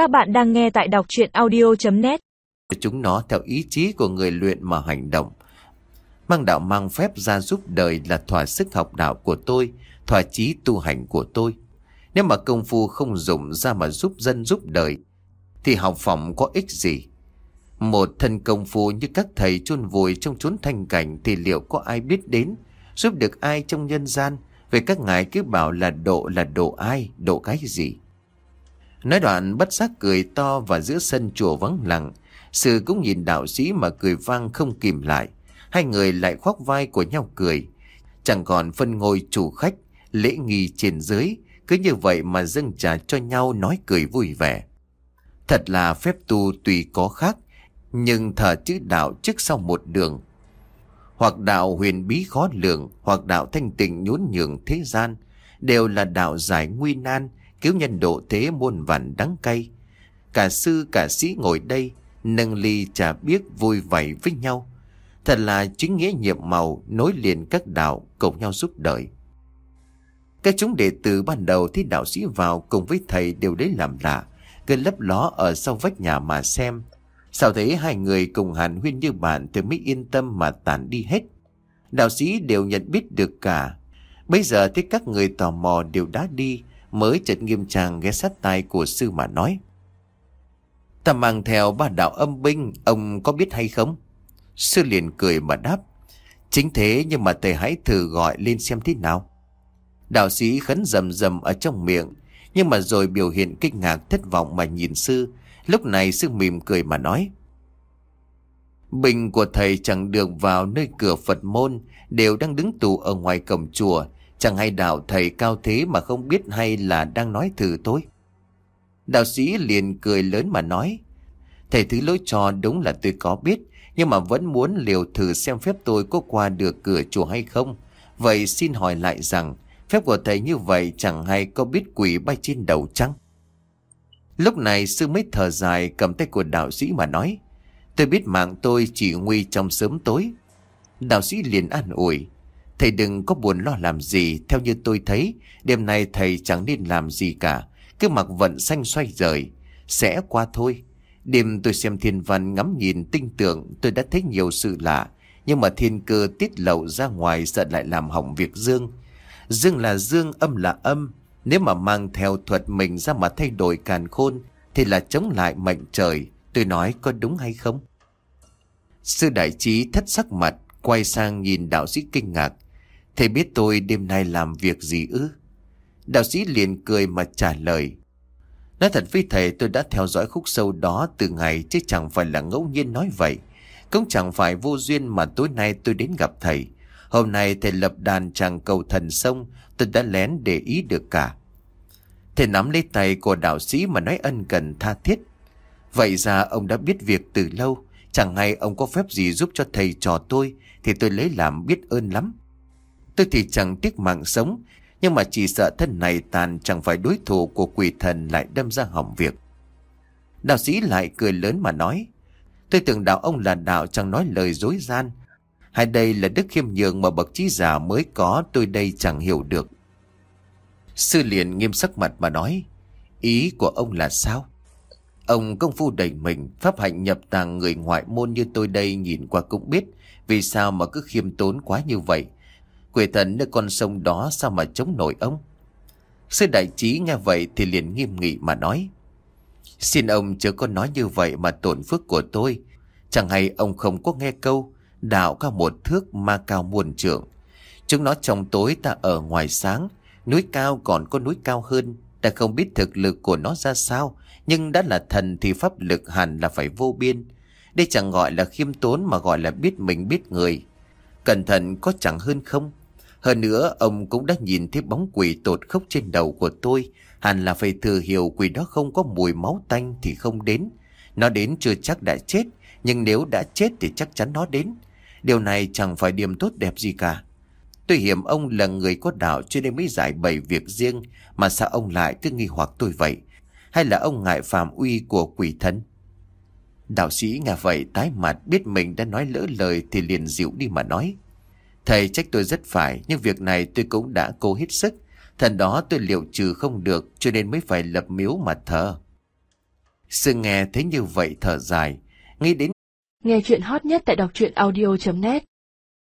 Các bạn đang nghe tại đọc chuyện audio.net Chúng nó theo ý chí của người luyện mà hành động. Mang đạo mang phép ra giúp đời là thỏa sức học đạo của tôi, thỏa chí tu hành của tôi. Nếu mà công phu không dùng ra mà giúp dân giúp đời, thì học phòng có ích gì? Một thân công phu như các thầy chôn vùi trong chốn thanh cảnh thì liệu có ai biết đến, giúp được ai trong nhân gian? Về các ngài cứ bảo là độ là độ ai, độ cái gì? Nói đoạn bất giác cười to và giữa sân chùa vắng lặng. Sư cũng nhìn đạo sĩ mà cười vang không kìm lại. Hai người lại khoác vai của nhau cười. Chẳng còn phân ngôi chủ khách, lễ nghi trên dưới. Cứ như vậy mà dâng trà cho nhau nói cười vui vẻ. Thật là phép tu tùy có khác, nhưng thờ chữ đạo trước sau một đường. Hoặc đạo huyền bí khó lường, hoặc đạo thanh tịnh nhún nhường thế gian, đều là đạo giải nguy nan, cứu nhân độ thế muôn vàn đắng cay. Cả sư cả sĩ ngồi đây, nâng ly trà biếc vui vầy với nhau. Thật là chính nghĩa nhiệm màu nối liền các đạo cùng nhau giúp đời. Các chúng đệ tử ban đầu thì đạo sĩ vào cùng với thầy đều đấy làm lạ, cứ lấp ló ở sau vách nhà mà xem. Sao thấy hai người cùng hàn huyên như bạn thì mới yên tâm mà tản đi hết. Đạo sĩ đều nhận biết được cả. Bây giờ thấy các người tò mò đều đã đi, mới chợt nghiêm trang ghé sát tai của sư mà nói. Ta mang theo ba đạo âm binh, ông có biết hay không? Sư liền cười mà đáp. Chính thế nhưng mà thầy hãy thử gọi lên xem thế nào. Đạo sĩ khấn rầm rầm ở trong miệng, nhưng mà rồi biểu hiện kinh ngạc thất vọng mà nhìn sư. Lúc này sư mỉm cười mà nói. Bình của thầy chẳng được vào nơi cửa Phật môn, đều đang đứng tù ở ngoài cổng chùa, Chẳng hay đạo thầy cao thế mà không biết hay là đang nói thử tôi. Đạo sĩ liền cười lớn mà nói. Thầy thứ lối trò đúng là tôi có biết, nhưng mà vẫn muốn liều thử xem phép tôi có qua được cửa chùa hay không. Vậy xin hỏi lại rằng, phép của thầy như vậy chẳng hay có biết quỷ bay trên đầu chăng? Lúc này sư mới thở dài cầm tay của đạo sĩ mà nói. Tôi biết mạng tôi chỉ nguy trong sớm tối. Đạo sĩ liền an ủi. Thầy đừng có buồn lo làm gì, Theo như tôi thấy. Đêm nay thầy chẳng nên làm gì cả, Cứ mặc vận xanh xoay rời. Sẽ qua thôi. Đêm tôi xem thiên văn ngắm nhìn tinh tượng, Tôi đã thấy nhiều sự lạ. Nhưng mà thiên cơ tiết lậu ra ngoài Sợ lại làm hỏng việc dương. Dương là dương, âm là âm. Nếu mà mang theo thuật mình ra mà thay đổi càn khôn, Thì là chống lại mệnh trời. Tôi nói có đúng hay không? Sư đại trí thất sắc mặt, Quay sang nhìn đạo sĩ kinh ngạc. Thầy biết tôi đêm nay làm việc gì ư? Đạo sĩ liền cười mà trả lời. Nói thật với thầy, tôi đã theo dõi khúc sâu đó từ ngày chứ chẳng phải là ngẫu nhiên nói vậy. Cũng chẳng phải vô duyên mà tối nay tôi đến gặp thầy. Hôm nay thầy lập đàn tràng cầu thần sông, tôi đã lén để ý được cả. Thầy nắm lấy tay của đạo sĩ mà nói ân cần tha thiết. Vậy ra ông đã biết việc từ lâu. Chẳng hay ông có phép gì giúp cho thầy trò tôi, thì tôi lấy làm biết ơn lắm. Tôi thì chẳng tiếc mạng sống, nhưng mà chỉ sợ thân này tàn chẳng phải đối thủ của quỷ thần lại đâm ra hỏng việc. Đạo sĩ lại cười lớn mà nói, tôi tưởng đạo ông là đạo chẳng nói lời dối gian. Hay đây là đức khiêm nhường mà bậc trí giả mới có tôi đây chẳng hiểu được. Sư liền nghiêm sắc mặt mà nói, ý của ông là sao? Ông công phu đầy mình, pháp hạnh nhập tàng người ngoại môn như tôi đây nhìn qua cũng biết vì sao mà cứ khiêm tốn quá như vậy Quỷ thần nơi con sông đó sao mà chống nổi ông? Sư đại trí nghe vậy thì liền nghiêm nghị mà nói. Xin ông chớ có nói như vậy mà tổn phước của tôi. Chẳng hay ông không có nghe câu, đạo cao một thước ma cao muôn trượng. Chúng nó trong tối ta ở ngoài sáng, núi cao còn có núi cao hơn. Ta không biết thực lực của nó ra sao, nhưng đã là thần thì pháp lực hẳn là phải vô biên. Đây chẳng gọi là khiêm tốn mà gọi là biết mình biết người. Cẩn thận có chẳng hơn không? Hơn nữa, ông cũng đã nhìn thấy bóng quỷ tột khốc trên đầu của tôi. Hẳn là phải thừa hiểu quỷ đó không có mùi máu tanh thì không đến. Nó đến chưa chắc đã chết, nhưng nếu đã chết thì chắc chắn nó đến. Điều này chẳng phải điểm tốt đẹp gì cả. Tôi hiểm ông là người có đạo cho nên mới giải bày việc riêng, mà sao ông lại cứ nghi hoặc tôi vậy? Hay là ông ngại phàm uy của quỷ thân? Đạo sĩ nghe vậy tái mặt biết mình đã nói lỡ lời thì liền dịu đi mà nói. Thầy trách tôi rất phải, nhưng việc này tôi cũng đã cố hết sức. Thần đó tôi liệu trừ không được, cho nên mới phải lập miếu mà thờ. Sư nghe thấy như vậy thở dài, nghĩ đến Nghe chuyện hot nhất tại đọc truyện audio.net